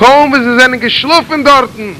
kaum wie sie sind geschliffen dorten.